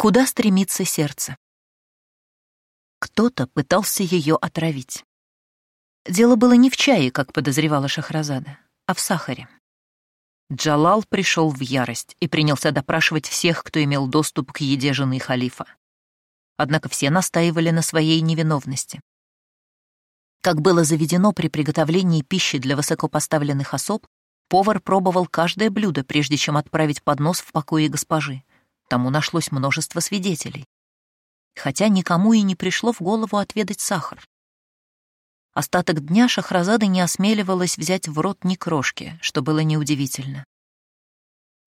Куда стремится сердце? Кто-то пытался ее отравить. Дело было не в чае, как подозревала Шахразада, а в сахаре. Джалал пришел в ярость и принялся допрашивать всех, кто имел доступ к еде жены халифа. Однако все настаивали на своей невиновности. Как было заведено при приготовлении пищи для высокопоставленных особ, повар пробовал каждое блюдо, прежде чем отправить поднос в покое госпожи. Тому нашлось множество свидетелей. Хотя никому и не пришло в голову отведать сахар. Остаток дня Шахразада не осмеливалась взять в рот ни крошки, что было неудивительно.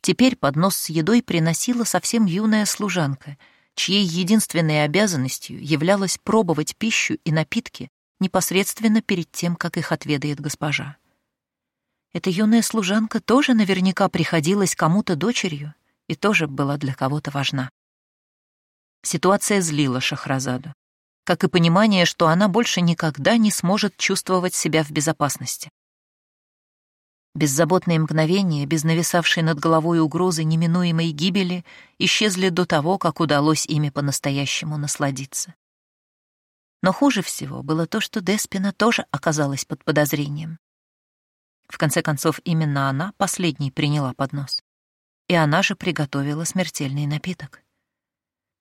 Теперь поднос с едой приносила совсем юная служанка, чьей единственной обязанностью являлось пробовать пищу и напитки непосредственно перед тем, как их отведает госпожа. Эта юная служанка тоже наверняка приходилась кому-то дочерью и тоже была для кого-то важна. Ситуация злила Шахразаду, как и понимание, что она больше никогда не сможет чувствовать себя в безопасности. Беззаботные мгновения, без нависавшей над головой угрозы неминуемой гибели, исчезли до того, как удалось ими по-настоящему насладиться. Но хуже всего было то, что Деспина тоже оказалась под подозрением. В конце концов, именно она последней приняла поднос. И она же приготовила смертельный напиток.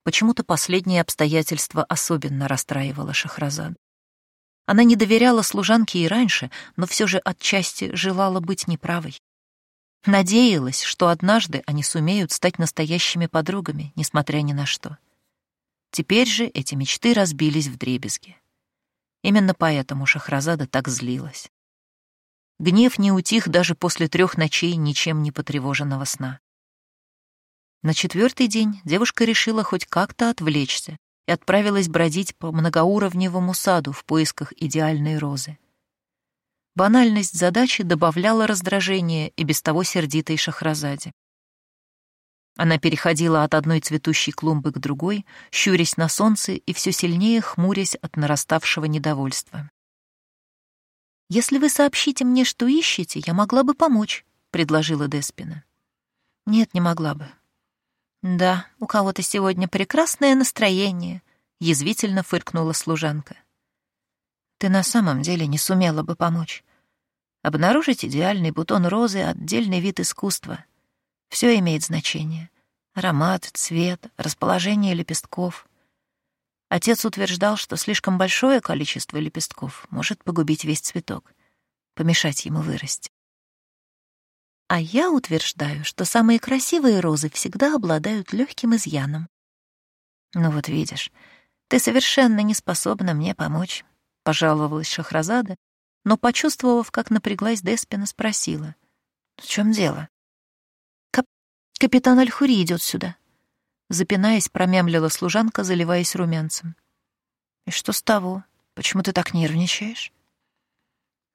Почему-то последнее обстоятельство особенно расстраивало Шахразад. Она не доверяла служанке и раньше, но все же отчасти желала быть неправой. Надеялась, что однажды они сумеют стать настоящими подругами, несмотря ни на что. Теперь же эти мечты разбились в дребезги. Именно поэтому Шахразада так злилась. Гнев не утих даже после трех ночей ничем не потревоженного сна. На четвертый день девушка решила хоть как-то отвлечься и отправилась бродить по многоуровневому саду в поисках идеальной розы. Банальность задачи добавляла раздражение и без того сердитой Шахразаде. Она переходила от одной цветущей клумбы к другой, щурясь на солнце и все сильнее хмурясь от нараставшего недовольства. «Если вы сообщите мне, что ищете, я могла бы помочь», — предложила Деспина. «Нет, не могла бы». «Да, у кого-то сегодня прекрасное настроение», — язвительно фыркнула служанка. «Ты на самом деле не сумела бы помочь. Обнаружить идеальный бутон розы — отдельный вид искусства. Все имеет значение. Аромат, цвет, расположение лепестков. Отец утверждал, что слишком большое количество лепестков может погубить весь цветок, помешать ему вырасти. А я утверждаю, что самые красивые розы всегда обладают легким изъяном. Ну вот видишь, ты совершенно не способна мне помочь, пожаловалась Шахразада, но, почувствовав, как напряглась Деспина, спросила. В чем дело? Кап капитан Альхури идет сюда. Запинаясь, промямлила служанка, заливаясь румянцем. И что с того? Почему ты так нервничаешь?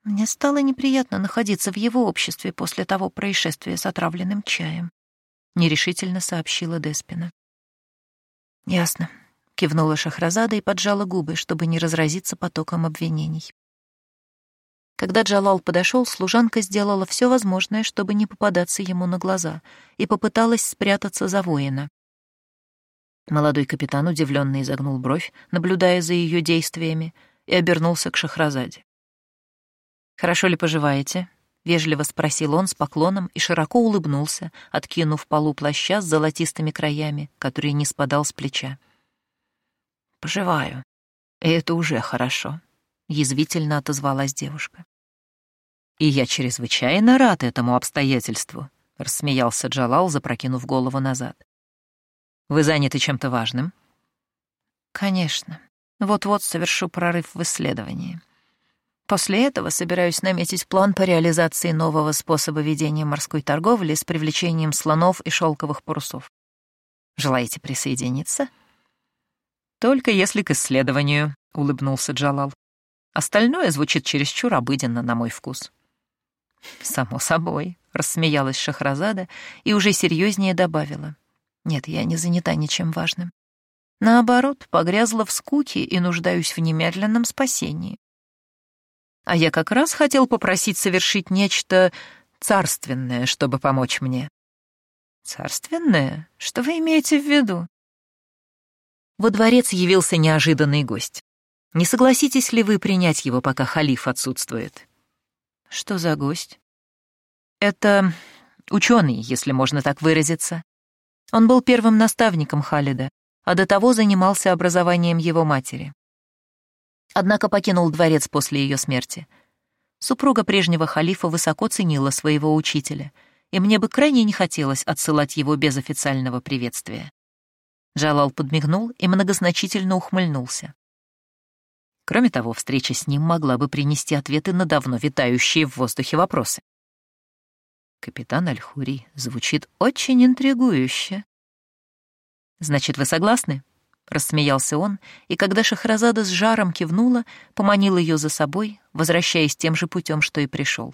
Мне стало неприятно находиться в его обществе после того происшествия с отравленным чаем, нерешительно сообщила Деспина. Ясно, кивнула Шахразада и поджала губы, чтобы не разразиться потоком обвинений. Когда Джалал подошел, служанка сделала все возможное, чтобы не попадаться ему на глаза, и попыталась спрятаться за воина. Молодой капитан удивленно изогнул бровь, наблюдая за ее действиями, и обернулся к Шахразаде. «Хорошо ли поживаете?» — вежливо спросил он с поклоном и широко улыбнулся, откинув полу плаща с золотистыми краями, который не спадал с плеча. «Поживаю. И это уже хорошо», — язвительно отозвалась девушка. «И я чрезвычайно рад этому обстоятельству», — рассмеялся Джалал, запрокинув голову назад. «Вы заняты чем-то важным?» «Конечно. Вот-вот совершу прорыв в исследовании», После этого собираюсь наметить план по реализации нового способа ведения морской торговли с привлечением слонов и шелковых парусов. Желаете присоединиться? Только если к исследованию, улыбнулся Джалал. Остальное звучит чересчур обыденно на мой вкус. Само собой, рассмеялась Шахразада и уже серьезнее добавила. Нет, я не занята ничем важным. Наоборот, погрязла в скуке и нуждаюсь в немедленном спасении. А я как раз хотел попросить совершить нечто царственное, чтобы помочь мне. Царственное? Что вы имеете в виду? Во дворец явился неожиданный гость. Не согласитесь ли вы принять его, пока халиф отсутствует? Что за гость? Это ученый, если можно так выразиться. Он был первым наставником Халида, а до того занимался образованием его матери. Однако покинул дворец после ее смерти. Супруга прежнего халифа высоко ценила своего учителя, и мне бы крайне не хотелось отсылать его без официального приветствия. Джалал подмигнул и многозначительно ухмыльнулся. Кроме того, встреча с ним могла бы принести ответы на давно витающие в воздухе вопросы. Капитан Альхури звучит очень интригующе. «Значит, вы согласны?» — рассмеялся он, и когда Шахразада с жаром кивнула, поманил ее за собой, возвращаясь тем же путем, что и пришел.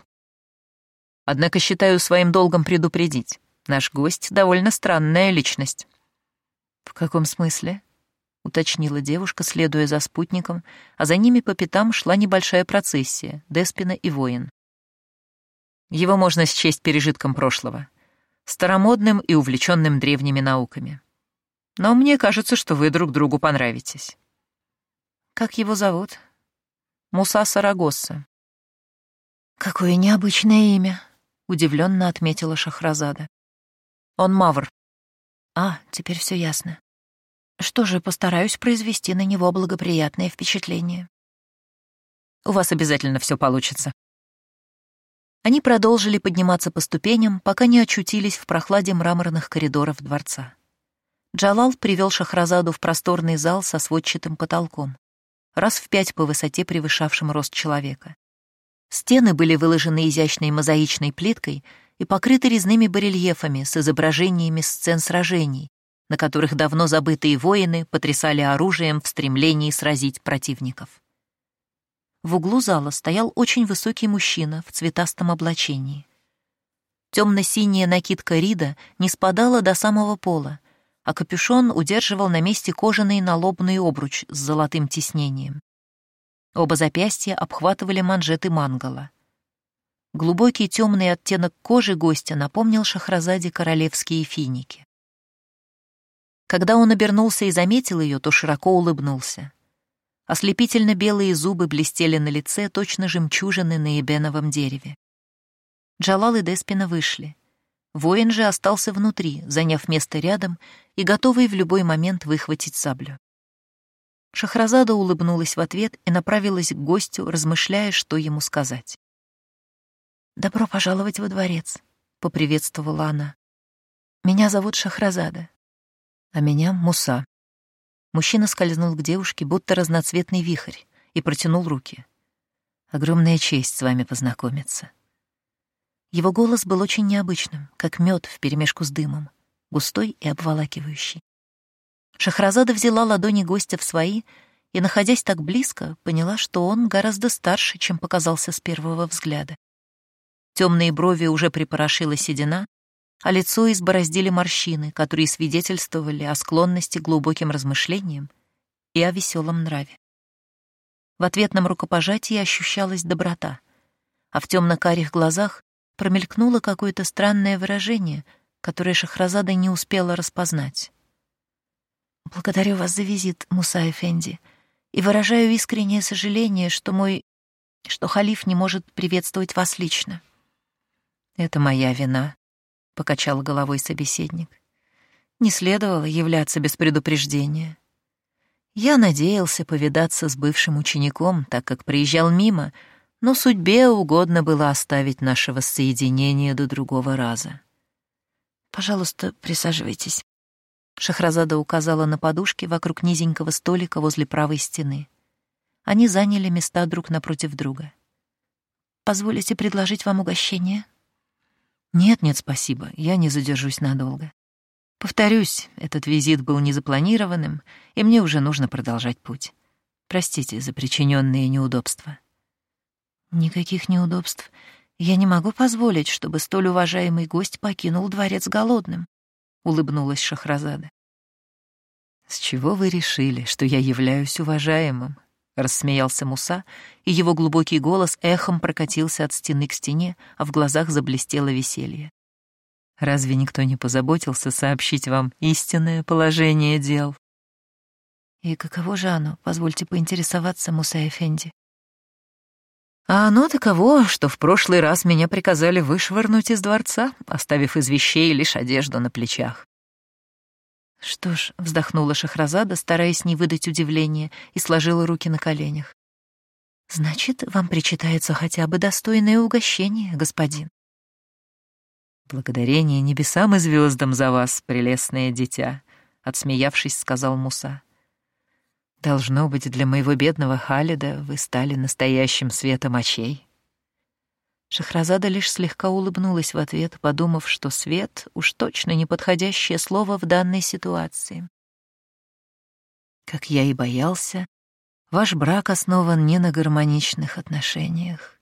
«Однако считаю своим долгом предупредить. Наш гость — довольно странная личность». «В каком смысле?» — уточнила девушка, следуя за спутником, а за ними по пятам шла небольшая процессия — Деспина и воин. Его можно счесть пережитком прошлого, старомодным и увлеченным древними науками. Но мне кажется, что вы друг другу понравитесь. Как его зовут? Муса Сарагосса. Какое необычное имя, удивленно отметила Шахразада. Он мавр, а, теперь все ясно. Что же, постараюсь произвести на него благоприятное впечатление. У вас обязательно все получится. Они продолжили подниматься по ступеням, пока не очутились в прохладе мраморных коридоров дворца. Джалал привел Шахразаду в просторный зал со сводчатым потолком, раз в пять по высоте превышавшим рост человека. Стены были выложены изящной мозаичной плиткой и покрыты резными барельефами с изображениями сцен сражений, на которых давно забытые воины потрясали оружием в стремлении сразить противников. В углу зала стоял очень высокий мужчина в цветастом облачении. Темно-синяя накидка Рида не спадала до самого пола, а капюшон удерживал на месте кожаный налобный обруч с золотым тиснением. Оба запястья обхватывали манжеты мангала — Глубокий темный оттенок кожи гостя напомнил Шахразаде королевские финики. Когда он обернулся и заметил ее, то широко улыбнулся. Ослепительно белые зубы блестели на лице, точно жемчужины на эбеновом дереве. Джалал и Деспина вышли. Воин же остался внутри, заняв место рядом и готовый в любой момент выхватить саблю. Шахразада улыбнулась в ответ и направилась к гостю, размышляя, что ему сказать. «Добро пожаловать во дворец», — поприветствовала она. «Меня зовут Шахразада, а меня Муса». Мужчина скользнул к девушке, будто разноцветный вихрь, и протянул руки. «Огромная честь с вами познакомиться». Его голос был очень необычным, как мед вперемешку с дымом, густой и обволакивающий. Шахразада взяла ладони гостя в свои и, находясь так близко, поняла, что он гораздо старше, чем показался с первого взгляда. Темные брови уже припорошила седина, а лицо избороздили морщины, которые свидетельствовали о склонности к глубоким размышлениям и о веселом нраве. В ответном рукопожатии ощущалась доброта, а в темно-карих глазах промелькнуло какое-то странное выражение, которое Шахразада не успела распознать. «Благодарю вас за визит, Муса Эфенди, и выражаю искреннее сожаление, что мой... что халиф не может приветствовать вас лично». «Это моя вина», — покачал головой собеседник. «Не следовало являться без предупреждения. Я надеялся повидаться с бывшим учеником, так как приезжал мимо, но судьбе угодно было оставить наше воссоединение до другого раза. «Пожалуйста, присаживайтесь». Шахразада указала на подушки вокруг низенького столика возле правой стены. Они заняли места друг напротив друга. «Позволите предложить вам угощение?» «Нет-нет, спасибо, я не задержусь надолго. Повторюсь, этот визит был незапланированным, и мне уже нужно продолжать путь. Простите за причиненные неудобства». «Никаких неудобств. Я не могу позволить, чтобы столь уважаемый гость покинул дворец голодным», — улыбнулась Шахразада. «С чего вы решили, что я являюсь уважаемым?» — рассмеялся Муса, и его глубокий голос эхом прокатился от стены к стене, а в глазах заблестело веселье. «Разве никто не позаботился сообщить вам истинное положение дел?» И каково же оно, позвольте поинтересоваться, Муса Эфенди? А оно таково, что в прошлый раз меня приказали вышвырнуть из дворца, оставив из вещей лишь одежду на плечах. Что ж, вздохнула Шахразада, стараясь не выдать удивления, и сложила руки на коленях. Значит, вам причитается хотя бы достойное угощение, господин. Благодарение небесам и звездам за вас, прелестное дитя, отсмеявшись, сказал Муса. Должно быть, для моего бедного Халида вы стали настоящим светом очей. Шахразада лишь слегка улыбнулась в ответ, подумав, что свет уж точно неподходящее слово в данной ситуации. Как я и боялся, ваш брак основан не на гармоничных отношениях,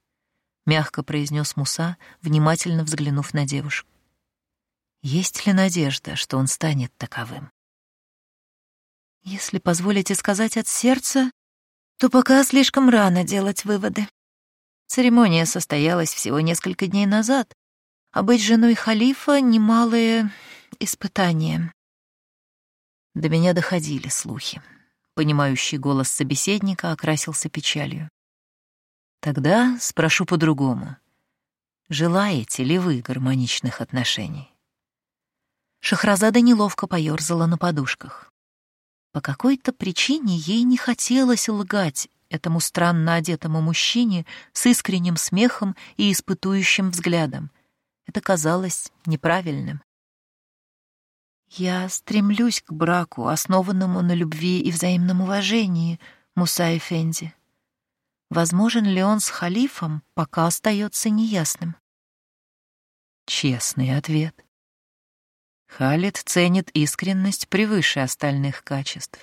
мягко произнес Муса, внимательно взглянув на девушку. Есть ли надежда, что он станет таковым? Если позволите сказать от сердца, то пока слишком рано делать выводы. Церемония состоялась всего несколько дней назад, а быть женой халифа — немалое испытание. До меня доходили слухи. Понимающий голос собеседника окрасился печалью. Тогда спрошу по-другому. Желаете ли вы гармоничных отношений? Шахразада неловко поёрзала на подушках. По какой-то причине ей не хотелось лгать этому странно одетому мужчине с искренним смехом и испытующим взглядом. Это казалось неправильным. «Я стремлюсь к браку, основанному на любви и взаимном уважении, Муса Эфенди. Возможен ли он с халифом, пока остается неясным?» Честный ответ. Халид ценит искренность превыше остальных качеств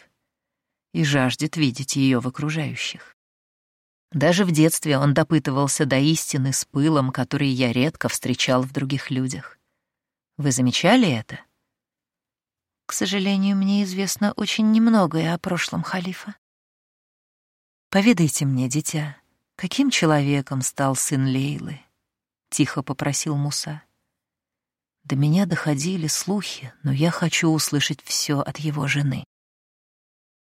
и жаждет видеть ее в окружающих. Даже в детстве он допытывался до истины с пылом, который я редко встречал в других людях. Вы замечали это? К сожалению, мне известно очень немногое о прошлом халифа. Поведайте мне, дитя, каким человеком стал сын Лейлы? Тихо попросил Муса. До меня доходили слухи, но я хочу услышать все от его жены.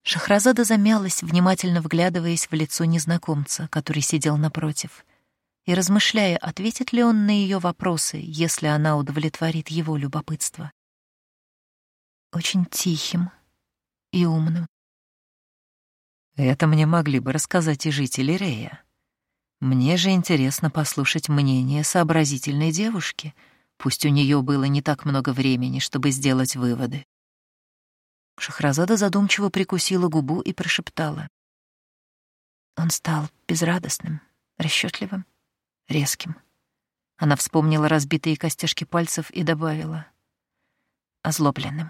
Шахразада замялась, внимательно вглядываясь в лицо незнакомца, который сидел напротив, и размышляя, ответит ли он на ее вопросы, если она удовлетворит его любопытство. Очень тихим и умным. Это мне могли бы рассказать и жители Рея. Мне же интересно послушать мнение сообразительной девушки, пусть у нее было не так много времени, чтобы сделать выводы. Шахразада задумчиво прикусила губу и прошептала. Он стал безрадостным, расчетливым, резким. Она вспомнила разбитые костяшки пальцев и добавила. Озлобленным.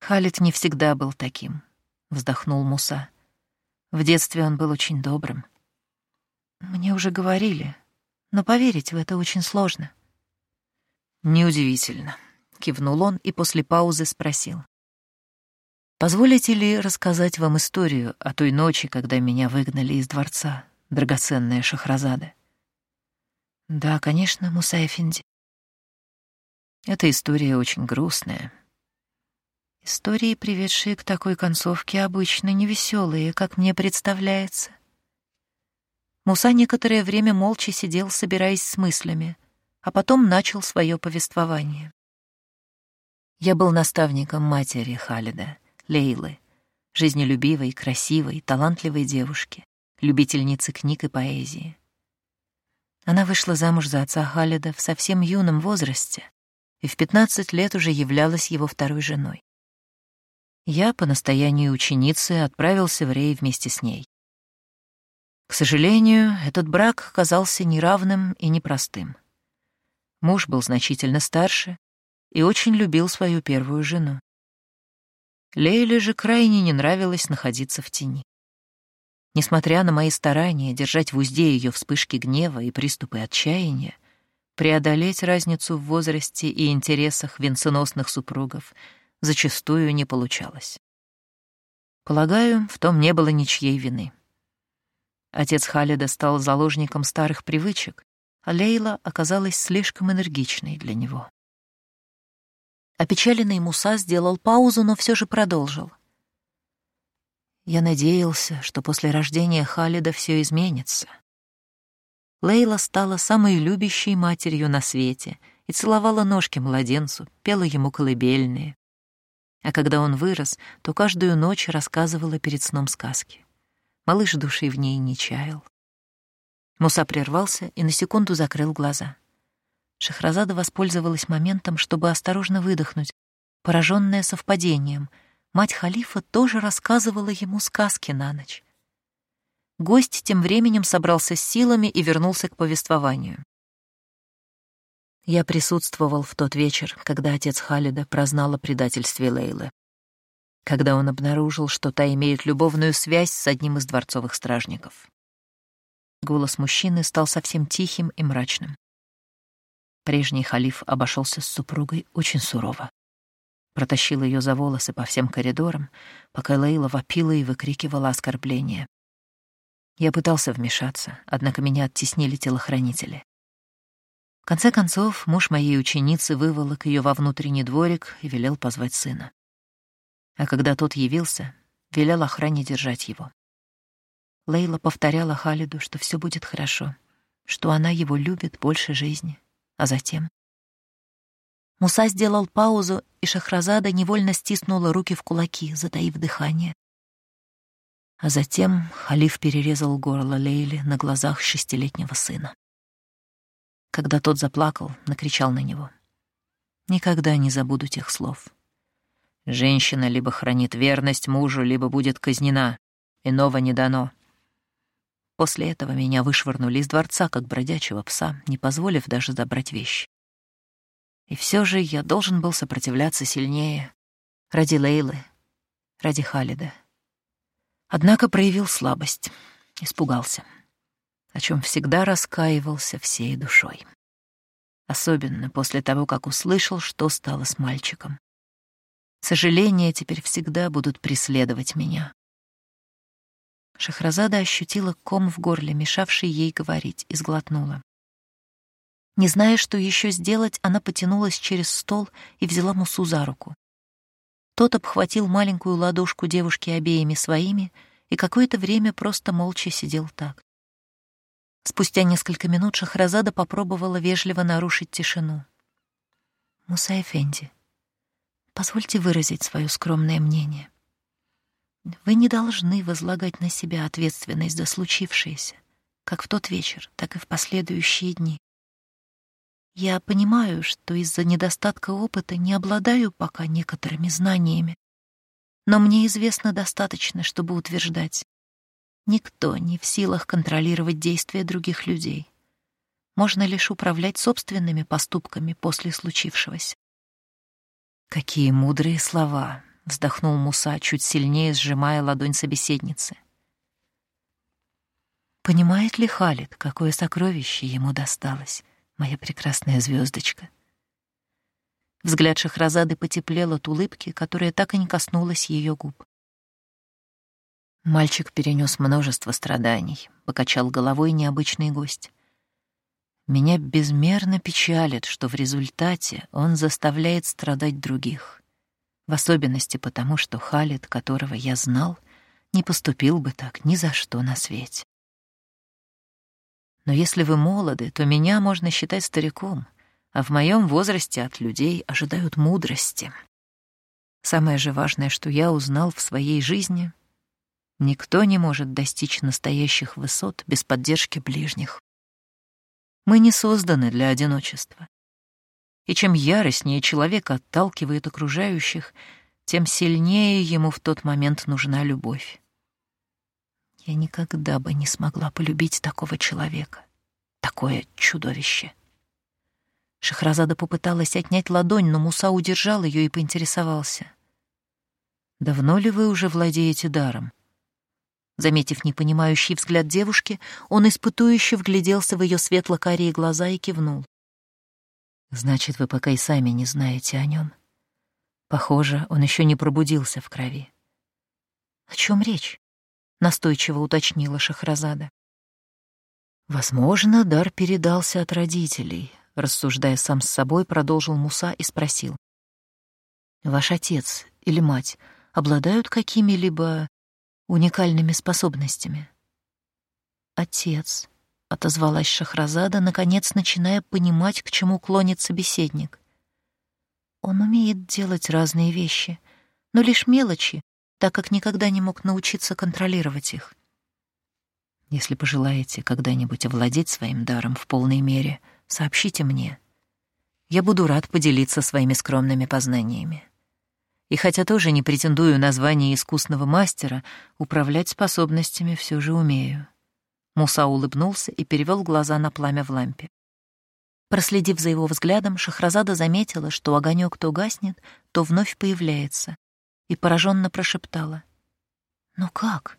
Халид не всегда был таким, вздохнул Муса. В детстве он был очень добрым. Мне уже говорили, но поверить в это очень сложно. Неудивительно. — кивнул он и после паузы спросил. «Позволите ли рассказать вам историю о той ночи, когда меня выгнали из дворца, драгоценная Шахразада?» «Да, конечно, Муса Эфенди». Эта история очень грустная. Истории, приведшие к такой концовке, обычно невеселые, как мне представляется. Муса некоторое время молча сидел, собираясь с мыслями, а потом начал свое повествование. Я был наставником матери Халида, Лейлы, жизнелюбивой, красивой, талантливой девушки, любительницы книг и поэзии. Она вышла замуж за отца Халида в совсем юном возрасте и в 15 лет уже являлась его второй женой. Я, по настоянию ученицы, отправился в Рей вместе с ней. К сожалению, этот брак оказался неравным и непростым. Муж был значительно старше, и очень любил свою первую жену. Лейле же крайне не нравилось находиться в тени. Несмотря на мои старания держать в узде ее вспышки гнева и приступы отчаяния, преодолеть разницу в возрасте и интересах венценосных супругов зачастую не получалось. Полагаю, в том не было ничьей вины. Отец Халида стал заложником старых привычек, а Лейла оказалась слишком энергичной для него. Опечаленный Муса сделал паузу, но все же продолжил. Я надеялся, что после рождения Халида все изменится. Лейла стала самой любящей матерью на свете и целовала ножки младенцу, пела ему колыбельные. А когда он вырос, то каждую ночь рассказывала перед сном сказки. Малыш души в ней не чаял. Муса прервался и на секунду закрыл глаза. Шахразада воспользовалась моментом, чтобы осторожно выдохнуть, пораженная совпадением — мать халифа тоже рассказывала ему сказки на ночь. Гость тем временем собрался с силами и вернулся к повествованию. Я присутствовал в тот вечер, когда отец Халида прознал о предательстве Лейлы. Когда он обнаружил, что та имеет любовную связь с одним из дворцовых стражников. Голос мужчины стал совсем тихим и мрачным. Прежний халиф обошелся с супругой очень сурово протащил ее за волосы по всем коридорам, пока Лейла вопила и выкрикивала оскорбления. Я пытался вмешаться, однако меня оттеснили телохранители. В конце концов, муж моей ученицы выволок ее во внутренний дворик и велел позвать сына. А когда тот явился, велел охране держать его. Лейла повторяла Халиду, что все будет хорошо, что она его любит больше жизни, а затем Муса сделал паузу, и Шахразада невольно стиснула руки в кулаки, затаив дыхание. А затем халиф перерезал горло Лейли на глазах шестилетнего сына. Когда тот заплакал, накричал на него. «Никогда не забуду тех слов. Женщина либо хранит верность мужу, либо будет казнена. Иного не дано. После этого меня вышвырнули из дворца, как бродячего пса, не позволив даже забрать вещи. И все же я должен был сопротивляться сильнее. Ради Лейлы, ради Халида. Однако проявил слабость, испугался, о чем всегда раскаивался всей душой. Особенно после того, как услышал, что стало с мальчиком. Сожаления теперь всегда будут преследовать меня. Шахразада ощутила ком в горле, мешавший ей говорить, и сглотнула. Не зная, что еще сделать, она потянулась через стол и взяла Мусу за руку. Тот обхватил маленькую ладошку девушки обеими своими и какое-то время просто молча сидел так. Спустя несколько минут Шахразада попробовала вежливо нарушить тишину. «Муса Эфенди, позвольте выразить свое скромное мнение. Вы не должны возлагать на себя ответственность за случившееся, как в тот вечер, так и в последующие дни. Я понимаю, что из-за недостатка опыта не обладаю пока некоторыми знаниями, но мне известно достаточно, чтобы утверждать, никто не в силах контролировать действия других людей. Можно лишь управлять собственными поступками после случившегося. «Какие мудрые слова!» — вздохнул Муса, чуть сильнее сжимая ладонь собеседницы. Понимает ли Халид, какое сокровище ему досталось? моя прекрасная звездочка. Взгляд Шахразады потеплел от улыбки, которая так и не коснулась ее губ. Мальчик перенес множество страданий, покачал головой необычный гость. Меня безмерно печалит, что в результате он заставляет страдать других. В особенности потому, что Халид, которого я знал, не поступил бы так ни за что на свете. Но если вы молоды, то меня можно считать стариком, а в моем возрасте от людей ожидают мудрости. Самое же важное, что я узнал в своей жизни — никто не может достичь настоящих высот без поддержки ближних. Мы не созданы для одиночества. И чем яростнее человек отталкивает окружающих, тем сильнее ему в тот момент нужна любовь. Я никогда бы не смогла полюбить такого человека, такое чудовище. Шахразада попыталась отнять ладонь, но Муса удержал ее и поинтересовался. «Давно ли вы уже владеете даром?» Заметив непонимающий взгляд девушки, он испытующе вгляделся в ее светло-карие глаза и кивнул. «Значит, вы пока и сами не знаете о нем. Похоже, он еще не пробудился в крови». «О чем речь?» — настойчиво уточнила Шахразада. «Возможно, дар передался от родителей», — рассуждая сам с собой, продолжил Муса и спросил. «Ваш отец или мать обладают какими-либо уникальными способностями. «Отец», — отозвалась Шахразада, наконец начиная понимать, к чему клонит собеседник. «Он умеет делать разные вещи, но лишь мелочи, так как никогда не мог научиться контролировать их. Если пожелаете когда-нибудь овладеть своим даром в полной мере, сообщите мне. Я буду рад поделиться своими скромными познаниями. И хотя тоже не претендую на звание искусного мастера, управлять способностями все же умею. Муса улыбнулся и перевел глаза на пламя в лампе. Проследив за его взглядом, Шахразада заметила, что огонек то гаснет, то вновь появляется, и пораженно прошептала. «Ну как?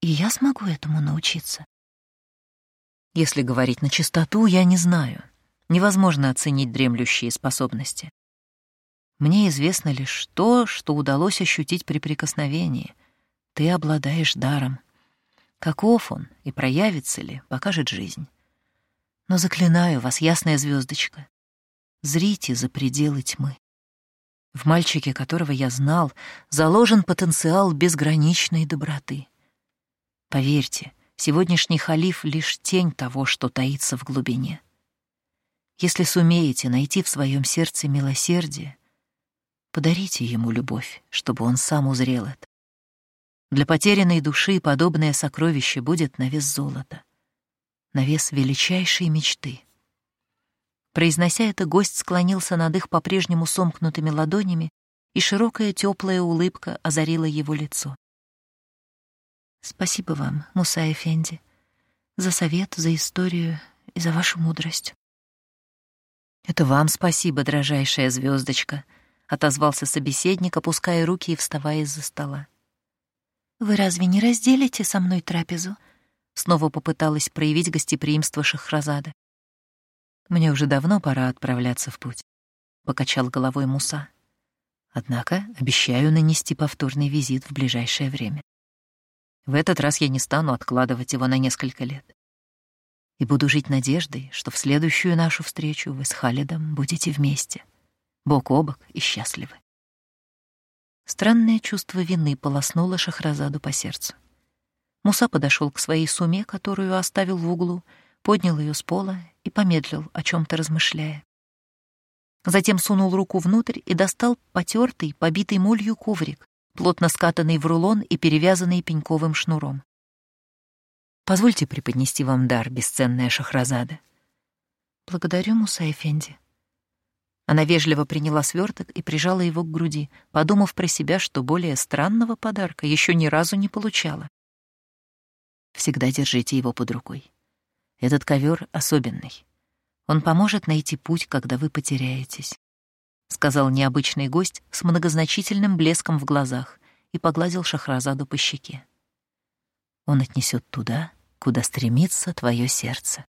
И я смогу этому научиться?» Если говорить на чистоту, я не знаю. Невозможно оценить дремлющие способности. Мне известно лишь то, что удалось ощутить при прикосновении. Ты обладаешь даром. Каков он и проявится ли, покажет жизнь. Но заклинаю вас, ясная звездочка, зрите за пределы тьмы. В мальчике, которого я знал, заложен потенциал безграничной доброты. Поверьте, сегодняшний халиф — лишь тень того, что таится в глубине. Если сумеете найти в своем сердце милосердие, подарите ему любовь, чтобы он сам узрел это. Для потерянной души подобное сокровище будет на вес золота, на вес величайшей мечты — Произнося это, гость склонился над их по-прежнему сомкнутыми ладонями, и широкая теплая улыбка озарила его лицо. «Спасибо вам, Муса Эфенди, за совет, за историю и за вашу мудрость». «Это вам спасибо, дрожайшая звездочка», — отозвался собеседник, опуская руки и вставая из-за стола. «Вы разве не разделите со мной трапезу?» Снова попыталась проявить гостеприимство Шахразада. Мне уже давно пора отправляться в путь, покачал головой Муса. Однако обещаю нанести повторный визит в ближайшее время. В этот раз я не стану откладывать его на несколько лет. И буду жить надеждой, что в следующую нашу встречу вы с Халидом будете вместе, бок о бок и счастливы. Странное чувство вины полоснуло Шахразаду по сердцу. Муса подошел к своей суме, которую оставил в углу, поднял ее с пола и помедлил, о чем то размышляя. Затем сунул руку внутрь и достал потертый, побитый молью коврик, плотно скатанный в рулон и перевязанный пеньковым шнуром. «Позвольте преподнести вам дар, бесценная Шахразада». «Благодарю, Муса Эфенди». Она вежливо приняла сверток и прижала его к груди, подумав про себя, что более странного подарка еще ни разу не получала. «Всегда держите его под рукой. Этот ковер особенный. Он поможет найти путь, когда вы потеряетесь», — сказал необычный гость с многозначительным блеском в глазах и погладил Шахразаду по щеке. «Он отнесет туда, куда стремится твое сердце».